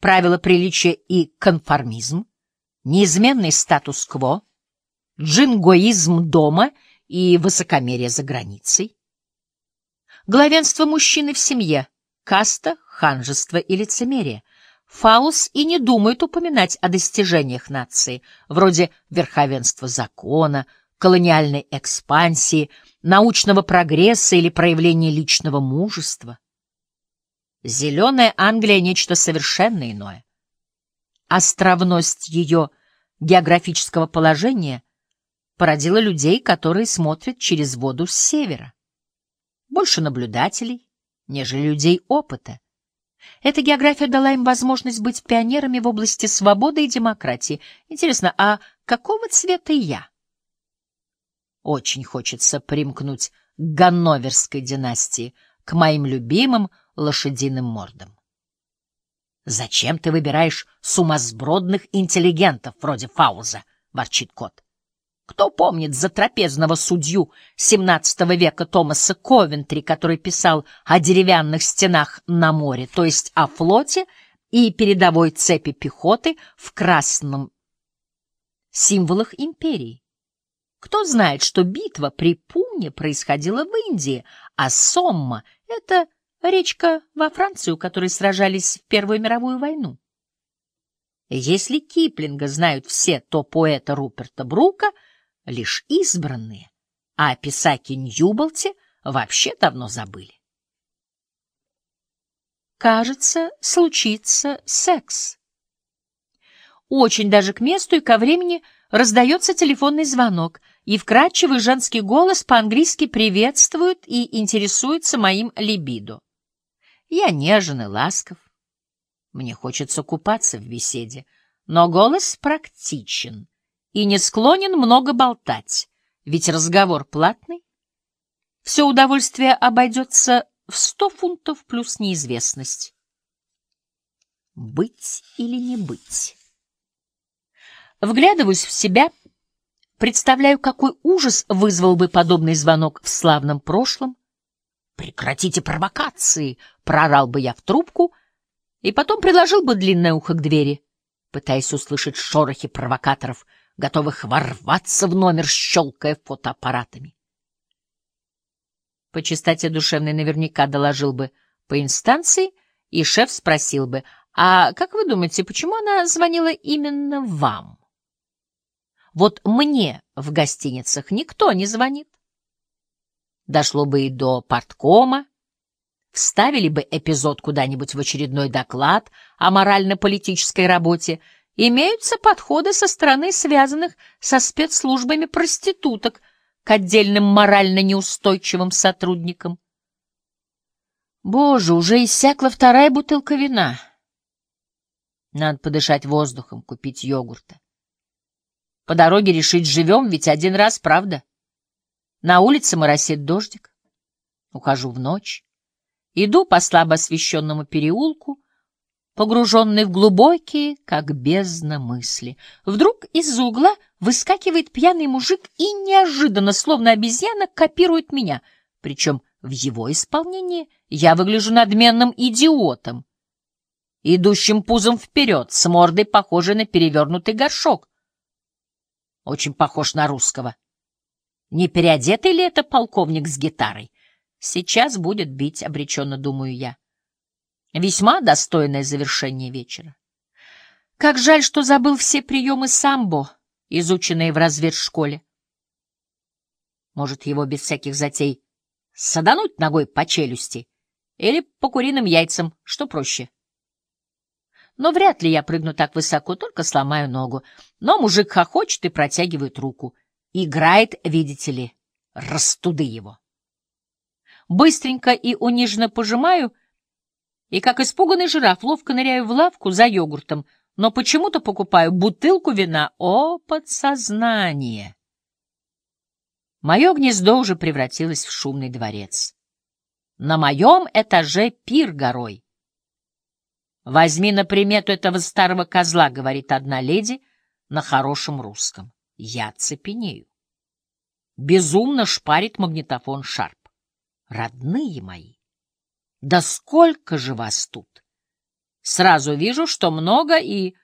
правила приличия и конформизм, неизменный статус-кво, джингоизм дома и высокомерие за границей, главенство мужчины в семье, каста, ханжество и лицемерие. Фаус и не думает упоминать о достижениях нации, вроде верховенства закона, колониальной экспансии, научного прогресса или проявления личного мужества. Зеленая Англия — нечто совершенно иное. Островность ее географического положения породила людей, которые смотрят через воду с севера. Больше наблюдателей, нежели людей опыта. Эта география дала им возможность быть пионерами в области свободы и демократии. Интересно, а какого цвета я? Очень хочется примкнуть к Ганноверской династии, к моим любимым лошадиным мордам. «Зачем ты выбираешь сумасбродных интеллигентов вроде Фауза?» — ворчит кот. Кто помнит затрапезного судью XVII века Томаса Ковентри, который писал о деревянных стенах на море, то есть о флоте и передовой цепи пехоты в красном символах империи? Кто знает, что битва при Пуне происходила в Индии, а Сомма — это речка во Франции, у которой сражались в Первую мировую войну? Если Киплинга знают все, то поэта Руперта Брука — лишь избранные, а о Писаке вообще давно забыли. Кажется, случится секс. Очень даже к месту и ко времени раздается телефонный звонок, и вкрадчивый женский голос по-английски приветствует и интересуется моим либидо. Я нежен и ласков. Мне хочется купаться в беседе, но голос практичен и не склонен много болтать, ведь разговор платный. Все удовольствие обойдется в сто фунтов плюс неизвестность. Быть или не быть? Вглядываюсь в себя, представляю, какой ужас вызвал бы подобный звонок в славном прошлом. «Прекратите провокации!» — прорал бы я в трубку и потом приложил бы длинное ухо к двери, пытаясь услышать шорохи провокаторов — готовых ворваться в номер, щелкая фотоаппаратами. По чистоте душевной наверняка доложил бы по инстанции, и шеф спросил бы, «А как вы думаете, почему она звонила именно вам?» Вот мне в гостиницах никто не звонит. Дошло бы и до парткома, вставили бы эпизод куда-нибудь в очередной доклад о морально-политической работе — имеются подходы со стороны связанных со спецслужбами проституток к отдельным морально неустойчивым сотрудникам. Боже, уже иссякла вторая бутылка вина. Надо подышать воздухом, купить йогурта. По дороге решить, живем, ведь один раз, правда? На улице моросит дождик. Ухожу в ночь. Иду по слабо освещенному переулку, погруженный в глубокие, как бездна мысли. Вдруг из-за угла выскакивает пьяный мужик и неожиданно, словно обезьяна, копирует меня. Причем в его исполнении я выгляжу надменным идиотом, идущим пузом вперед, с мордой, похожей на перевернутый горшок. Очень похож на русского. Не переодетый ли это полковник с гитарой? Сейчас будет бить, обреченно думаю я. Весьма достойное завершение вечера. Как жаль, что забыл все приемы самбо, изученные в разведшколе. Может, его без всяких затей садануть ногой по челюсти или по куриным яйцам, что проще. Но вряд ли я прыгну так высоко, только сломаю ногу. Но мужик хохочет и протягивает руку. Играет, видите ли, растуды его. Быстренько и униженно пожимаю — и, как испуганный жираф, ловко ныряю в лавку за йогуртом, но почему-то покупаю бутылку вина. О, подсознание! Мое гнездо уже превратилось в шумный дворец. На моем этаже пир горой. «Возьми на примету этого старого козла», — говорит одна леди на хорошем русском. Я цепенею. Безумно шпарит магнитофон Шарп. Родные мои! Да сколько же вас тут! Сразу вижу, что много и